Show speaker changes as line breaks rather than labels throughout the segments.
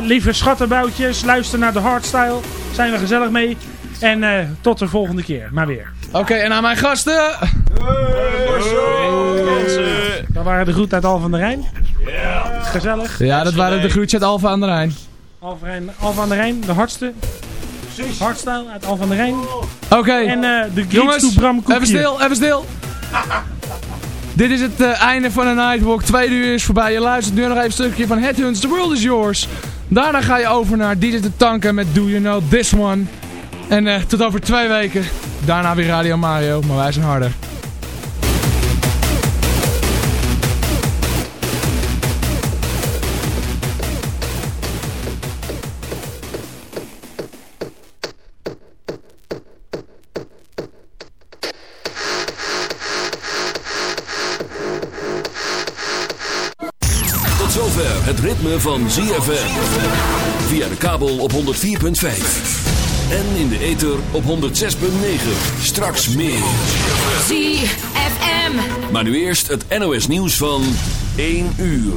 Lieve schattenboutjes, luister naar de hardstyle. Zijn we gezellig mee. En uh, tot de volgende keer, maar weer.
Oké, en aan mijn gasten.
Hey. Dat waren de groet uit Al van der Rijn. Ja. Gezellig.
Ja, dat waren de groetjes uit Alfa aan de Rijn.
Alfa aan de Rijn, de hardste. Hardstyle uit Al van der Rijn.
Oké.
En uh, de Jongens, Bram
even stil, even stil. Dit is het uh, einde van een Nightwalk. Tweede uur is voorbij. Je luistert nu nog even een stukje van Headhunts. The World is Yours. Daarna ga je over naar DJ de Tanken met Do You Know This One. En uh, tot over twee weken. Daarna weer Radio Mario. Maar wij zijn harder.
Ritme van ZFM. Via de kabel op 104.5. En in de ether op 106.9. Straks meer.
ZFM.
Maar nu eerst het NOS nieuws van 1 uur.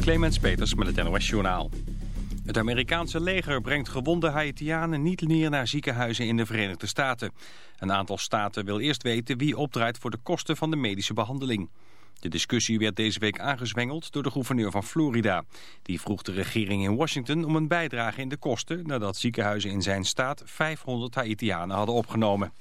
Clemens Peters met het NOS Journaal. Het Amerikaanse leger brengt gewonde Haitianen niet meer naar ziekenhuizen in de Verenigde Staten. Een aantal staten wil eerst weten wie opdraait voor de kosten van de medische behandeling. De discussie werd deze week aangezwengeld door de gouverneur van Florida. Die vroeg de regering in Washington om een bijdrage in de kosten... nadat ziekenhuizen in zijn staat 500 Haitianen hadden opgenomen.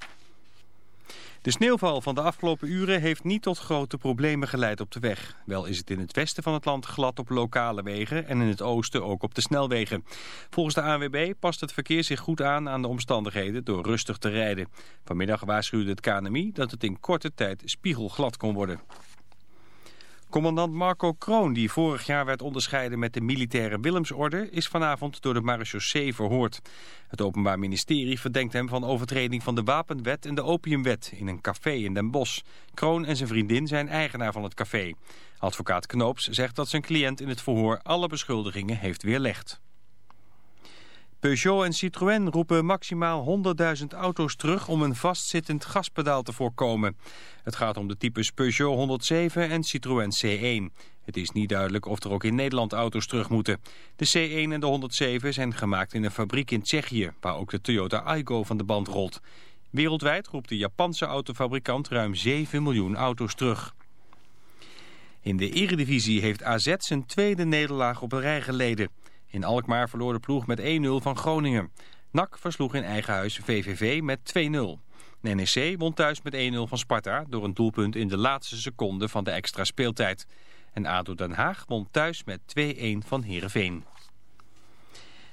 De sneeuwval van de afgelopen uren heeft niet tot grote problemen geleid op de weg. Wel is het in het westen van het land glad op lokale wegen en in het oosten ook op de snelwegen. Volgens de ANWB past het verkeer zich goed aan aan de omstandigheden door rustig te rijden. Vanmiddag waarschuwde het KNMI dat het in korte tijd spiegelglad kon worden. Commandant Marco Kroon, die vorig jaar werd onderscheiden met de militaire Willemsorde, is vanavond door de marechaussee verhoord. Het Openbaar Ministerie verdenkt hem van overtreding van de Wapenwet en de Opiumwet in een café in Den Bosch. Kroon en zijn vriendin zijn eigenaar van het café. Advocaat Knoops zegt dat zijn cliënt in het verhoor alle beschuldigingen heeft weerlegd. Peugeot en Citroën roepen maximaal 100.000 auto's terug om een vastzittend gaspedaal te voorkomen. Het gaat om de types Peugeot 107 en Citroën C1. Het is niet duidelijk of er ook in Nederland auto's terug moeten. De C1 en de 107 zijn gemaakt in een fabriek in Tsjechië, waar ook de Toyota Aygo van de band rolt. Wereldwijd roept de Japanse autofabrikant ruim 7 miljoen auto's terug. In de eredivisie heeft AZ zijn tweede nederlaag op een rij geleden. In Alkmaar verloor de ploeg met 1-0 van Groningen. NAC versloeg in eigen huis VVV met 2-0. NEC won thuis met 1-0 van Sparta door een doelpunt in de laatste seconde van de extra speeltijd. En ADO Den Haag won thuis met 2-1 van Heerenveen.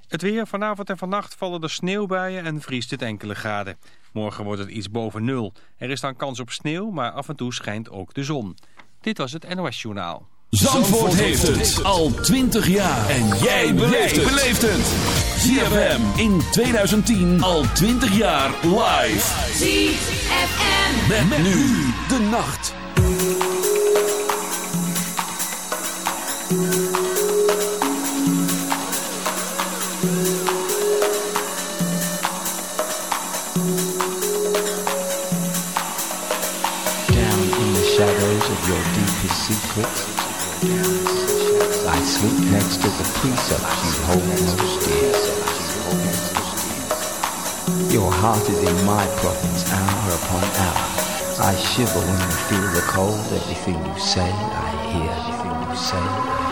Het weer, vanavond en vannacht vallen er sneeuwbuien en vriest het enkele graden. Morgen wordt het iets boven nul. Er is dan kans op sneeuw, maar af en toe schijnt ook de zon. Dit was het NOS Journaal.
Zandvoort, heeft het al 20 jaar. En jij beleeft het. ZFM in 2010 al 20 jaar live.
ZFM.
Met, met nu de nacht.
Down in the shadows of your deepest secrets. I sleep next to the precepts you hold most dear. Your heart is in my province hour upon hour. I shiver when I feel the cold. Everything you say, I hear. Everything you say,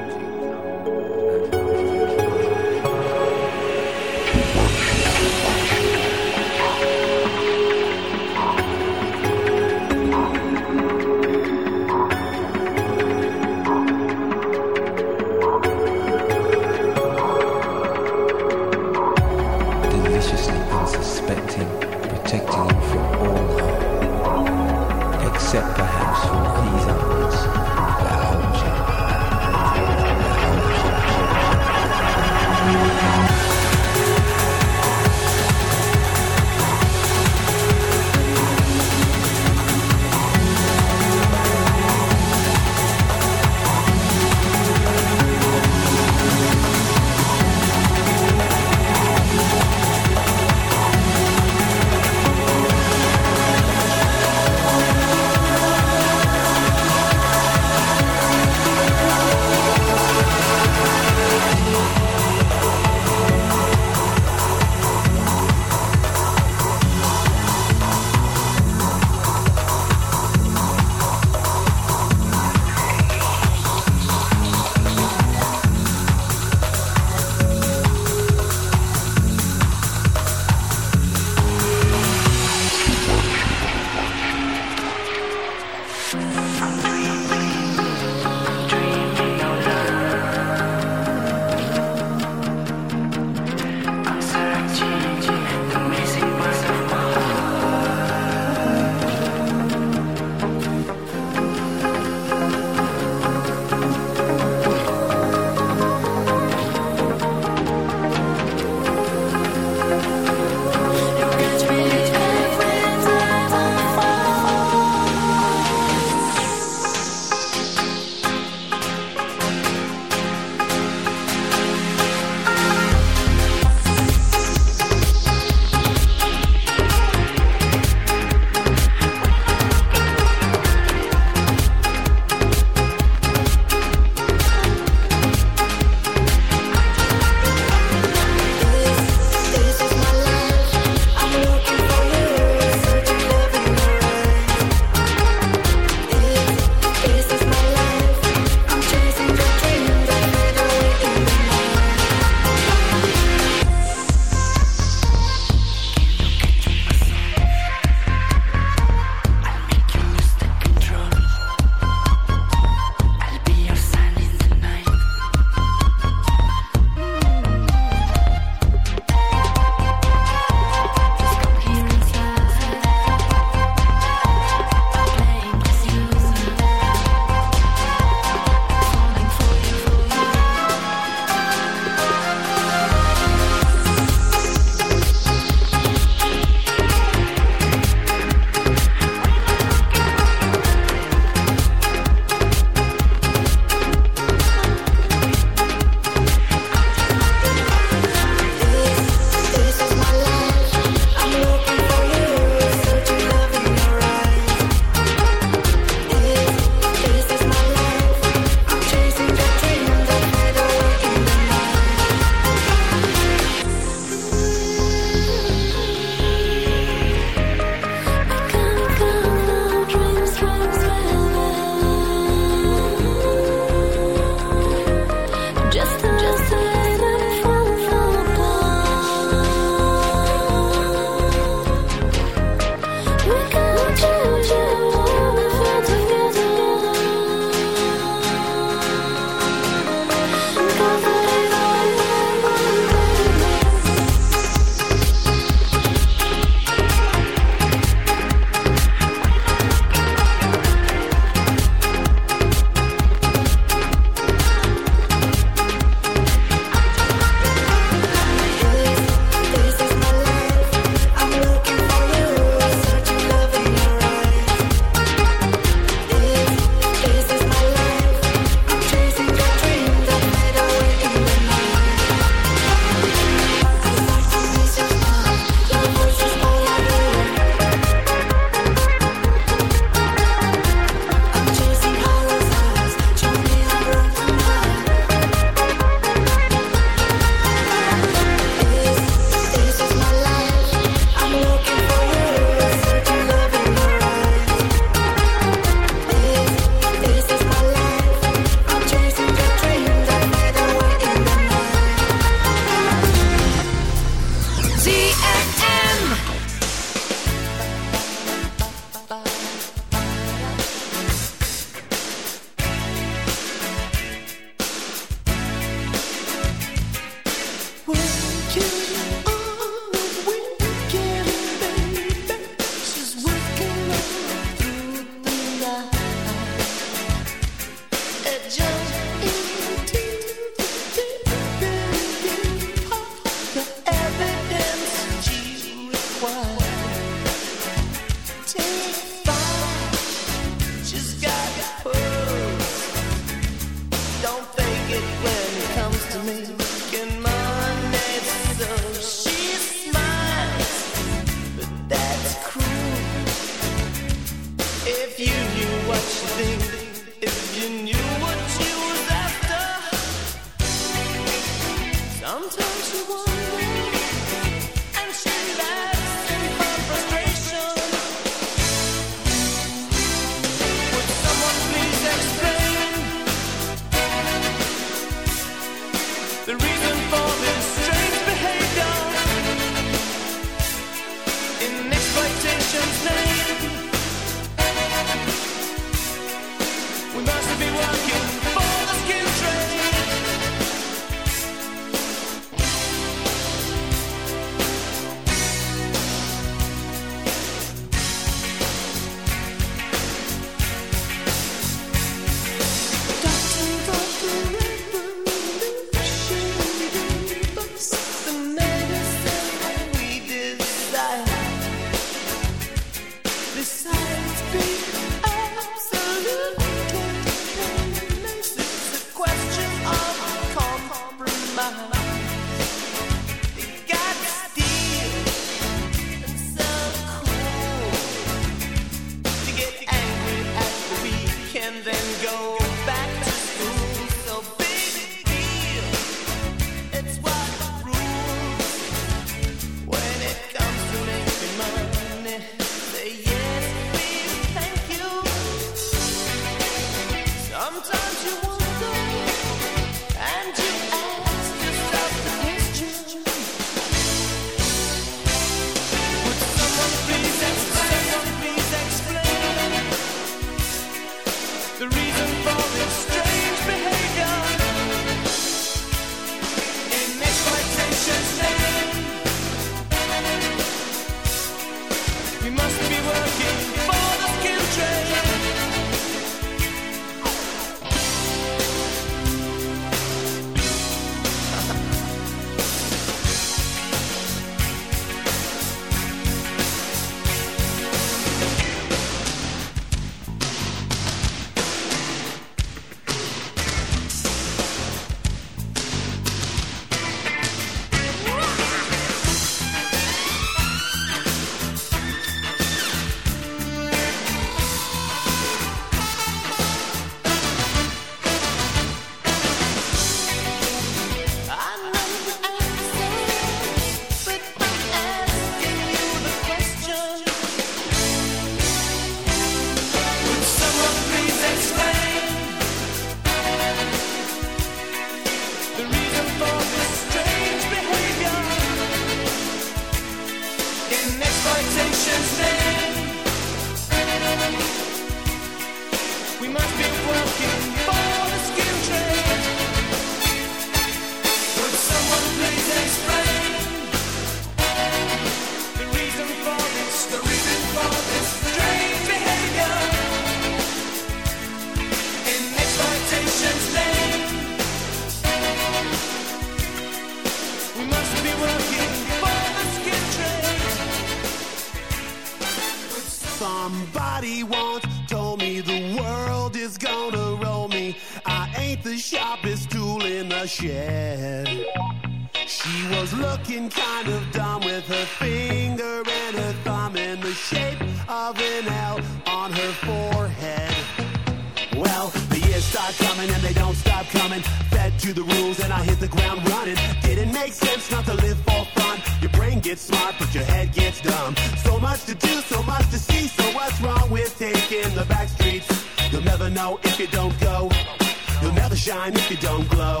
glow.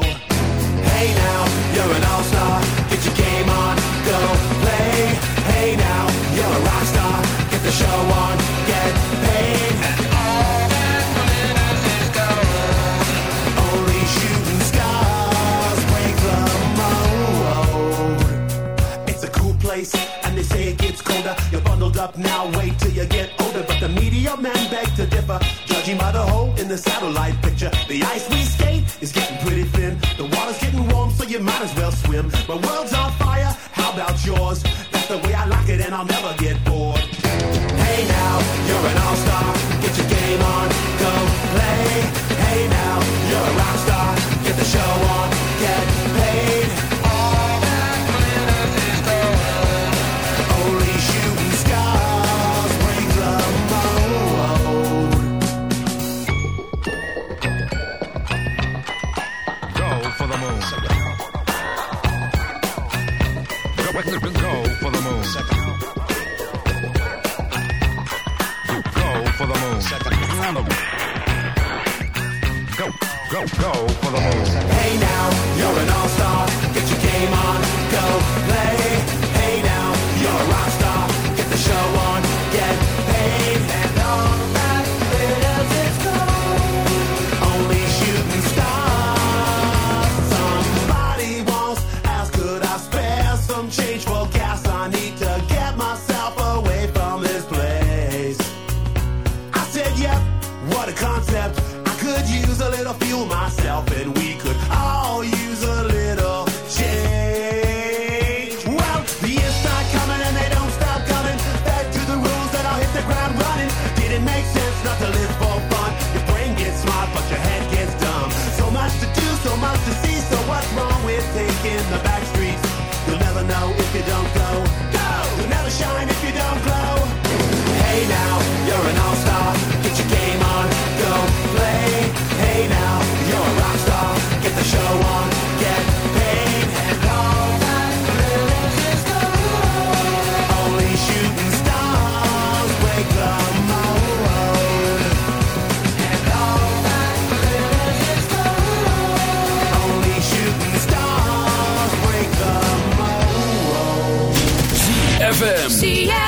Hey now, you're an all star. Get your game on, go play. Hey now, you're a rock star. Get the show on, get paid. And all that glitters is. Only shooting stars break the mold. It's a cool place, and they say it gets colder. You're bundled up now, wait till you get older. But the media men beg to differ, judging by the hole in the satellite picture. The ice we skate the water's getting warm, so you might as well swim. My world's on fire, how about yours? That's the way I like it, and I'll never get bored. Hey now, you're an all-star. in the ZFM.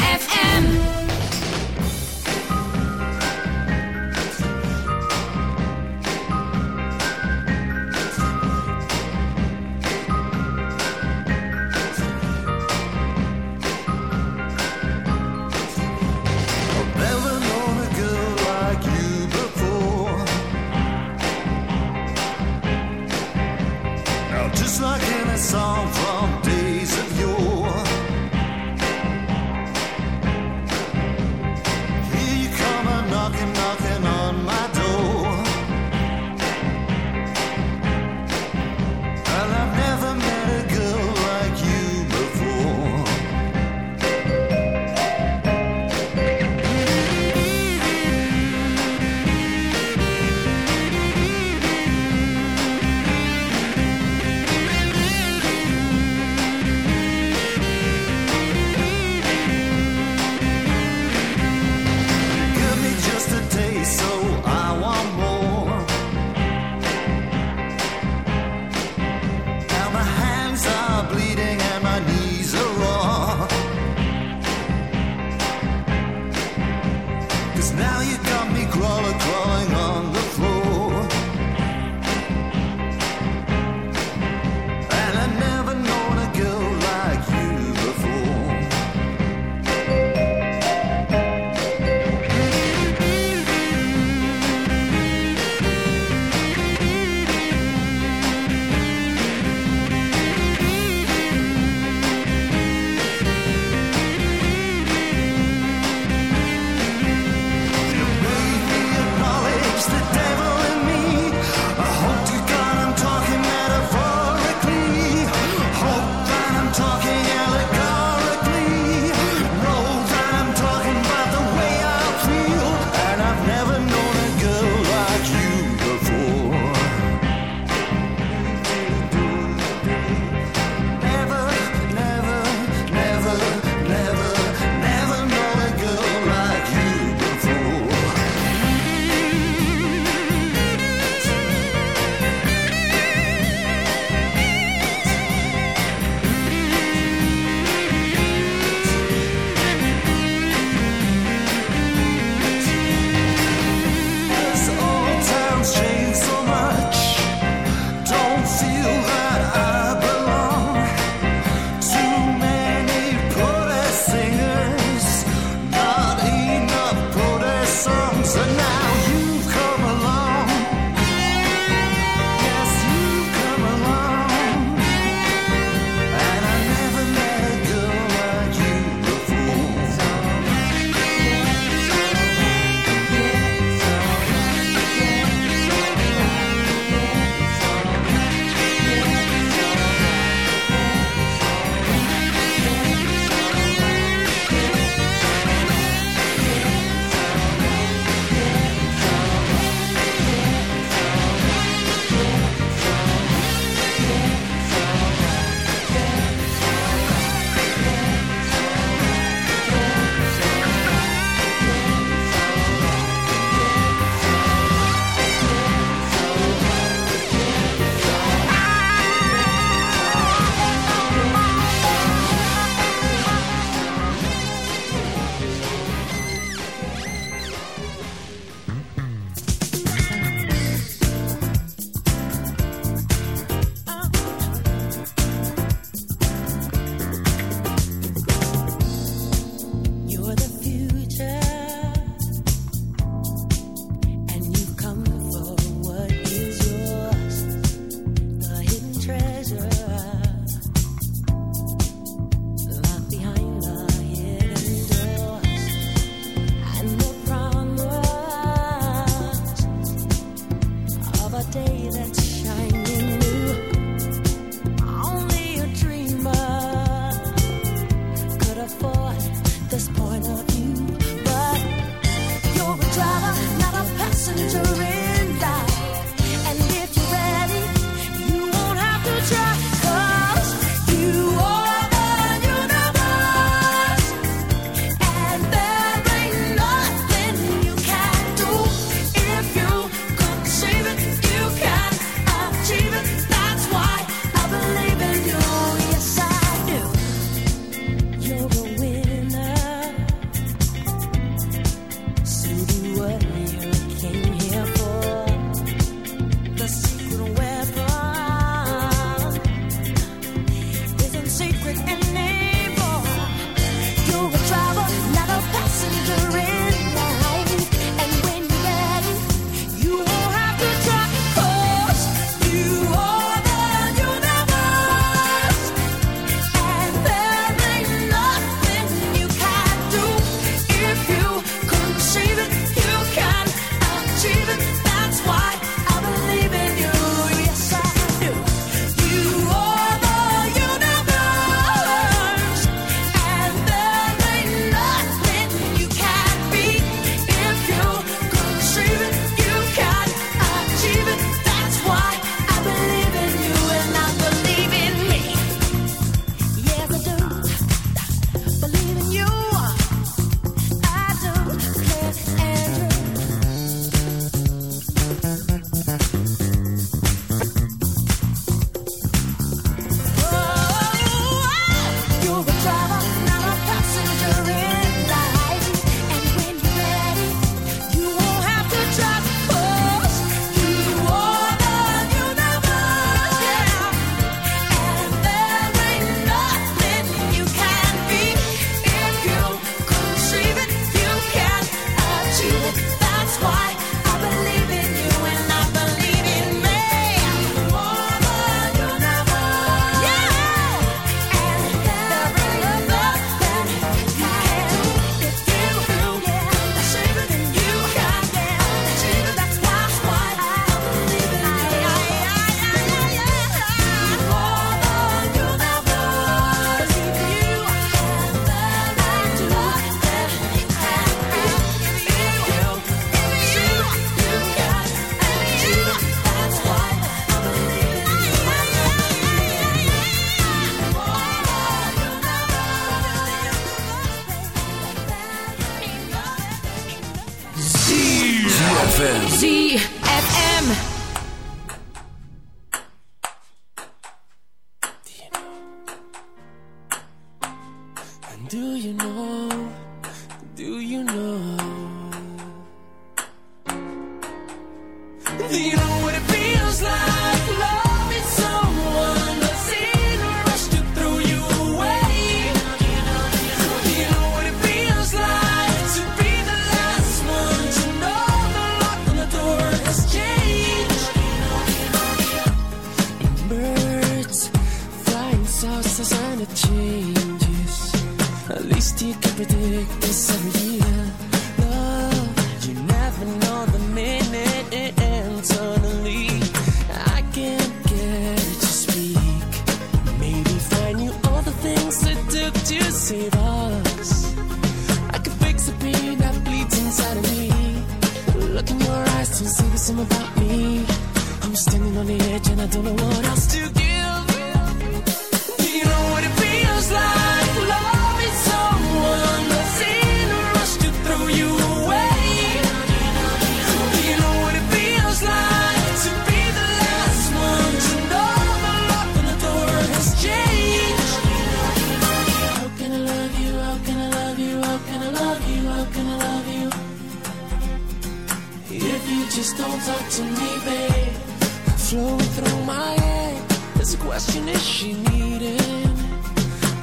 flowing through my head. There's a question: Is she needing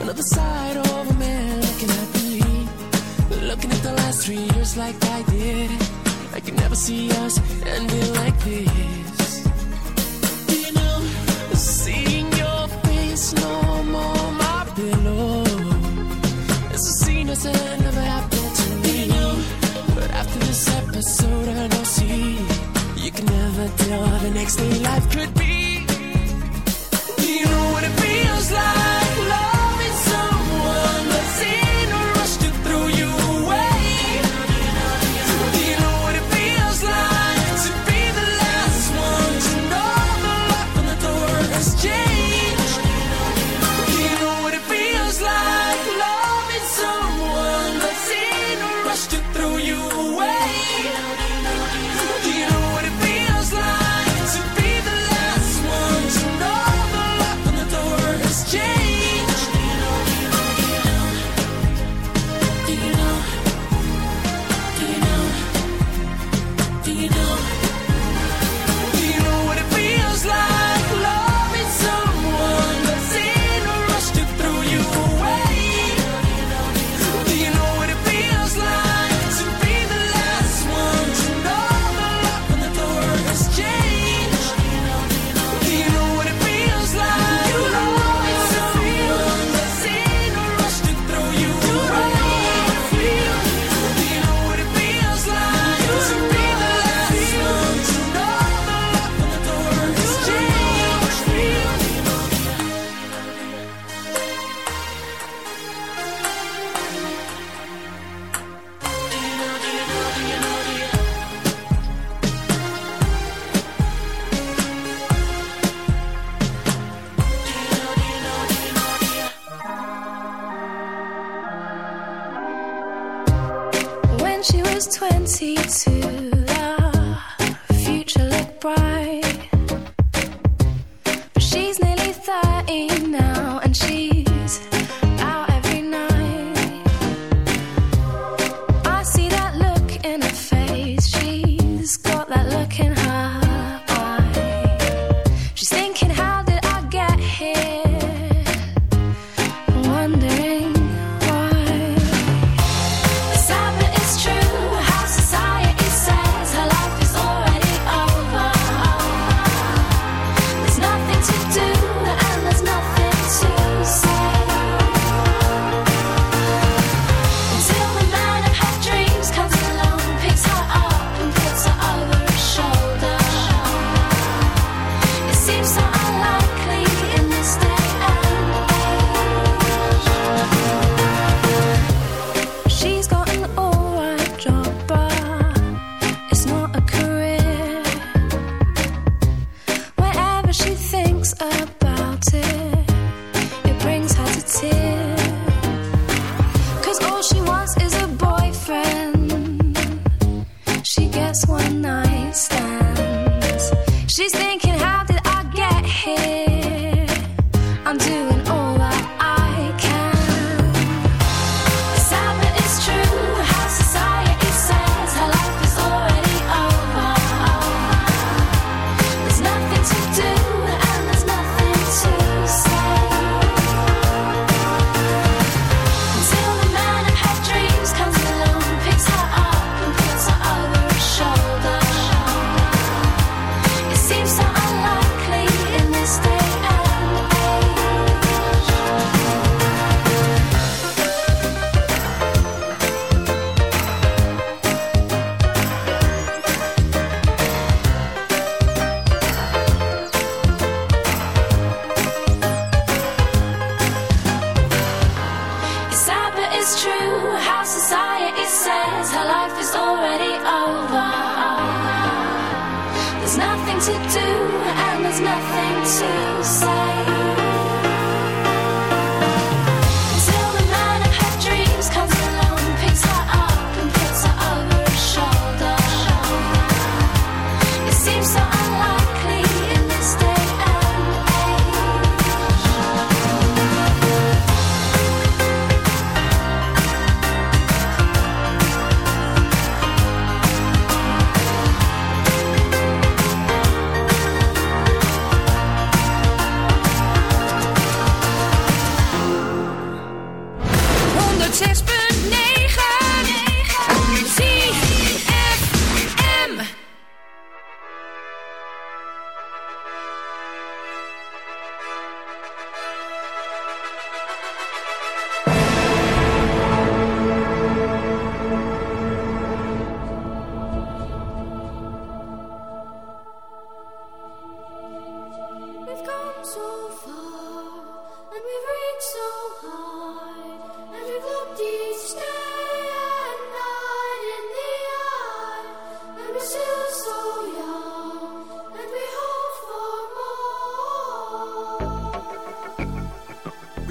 another side of a man looking at me, looking at the last three years like I did? I could never see us ending like this. until the next day life could be. Do You know what it feels like.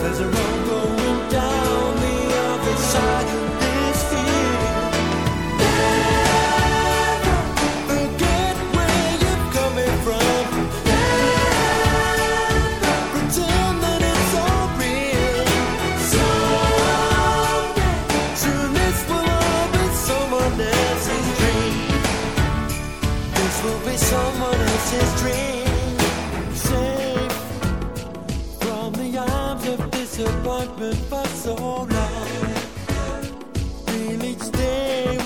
There's a going down. Never forget where you're coming from. Never pretend that it's all real. Someday, soon this will all be someone else's dream. This will be someone else's dream. disappointment for so long. Till each day.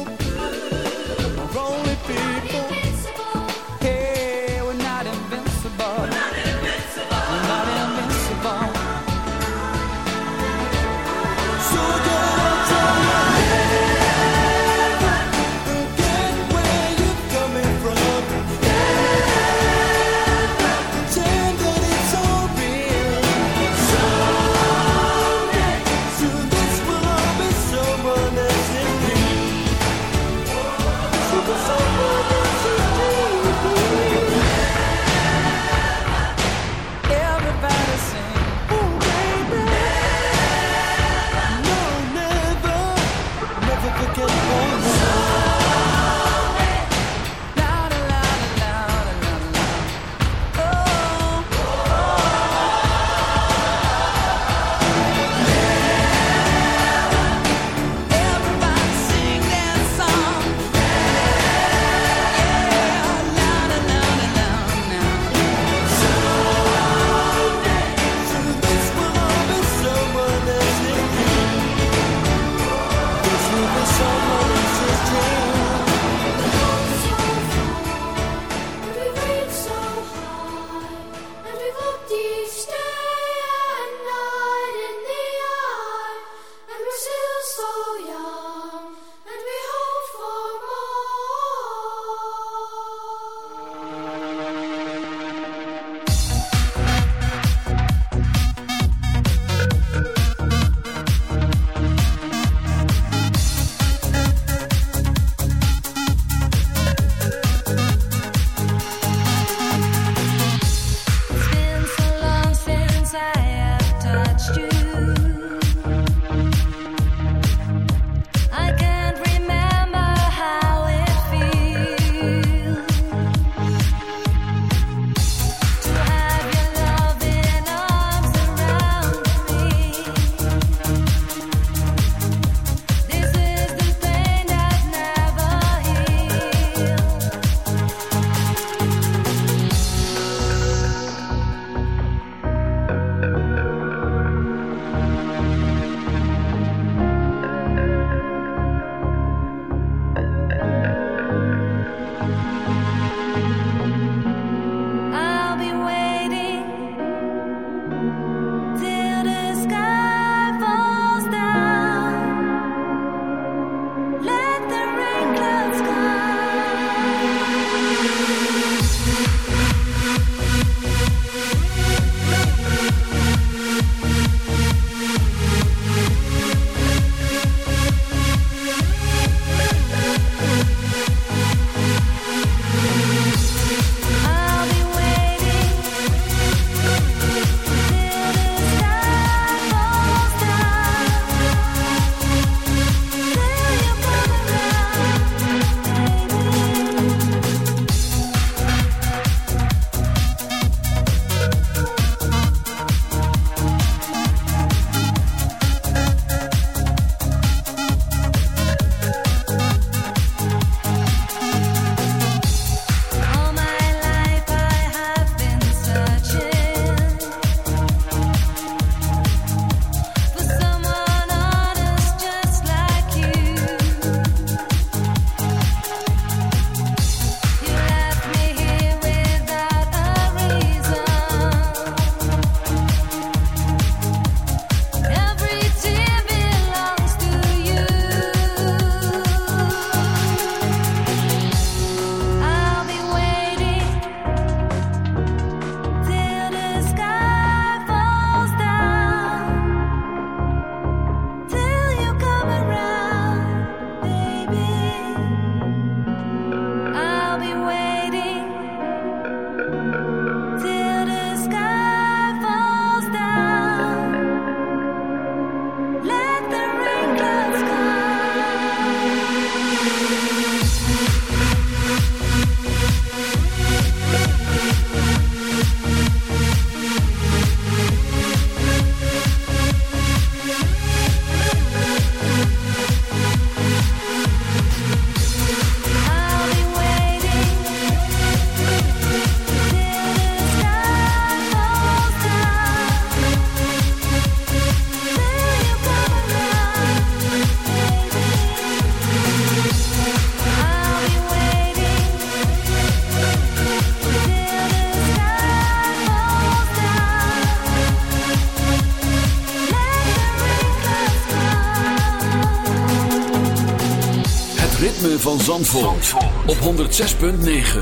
Op 106.9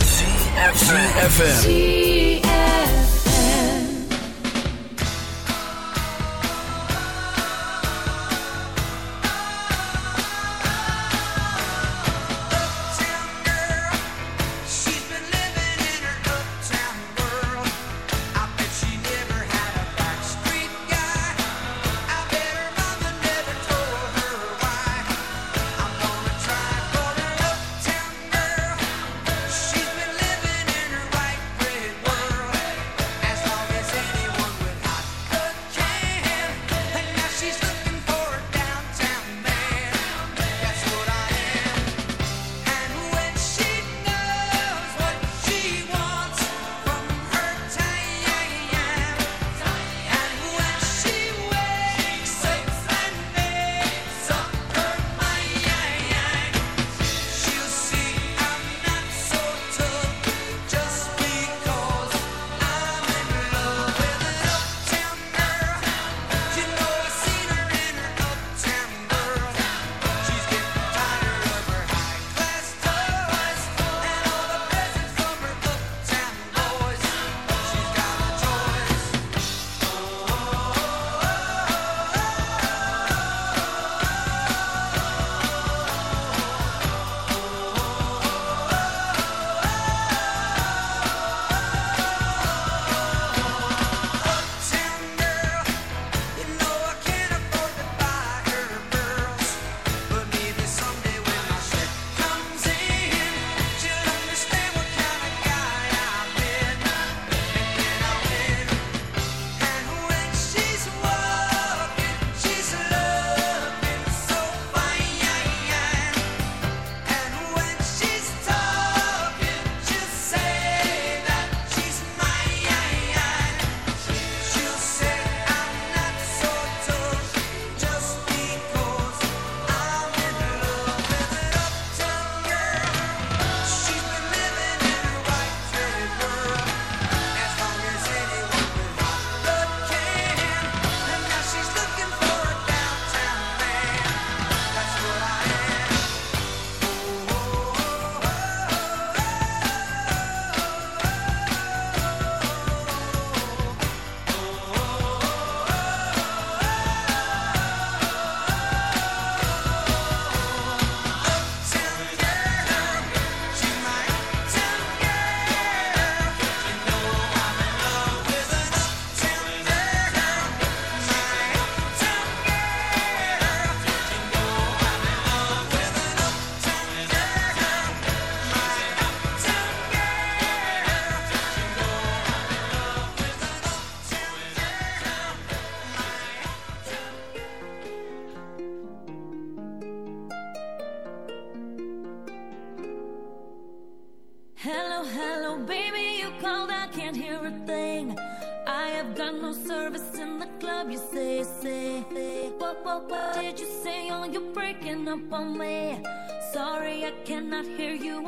CFFM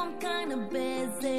I'm
kinda busy.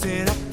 sit up.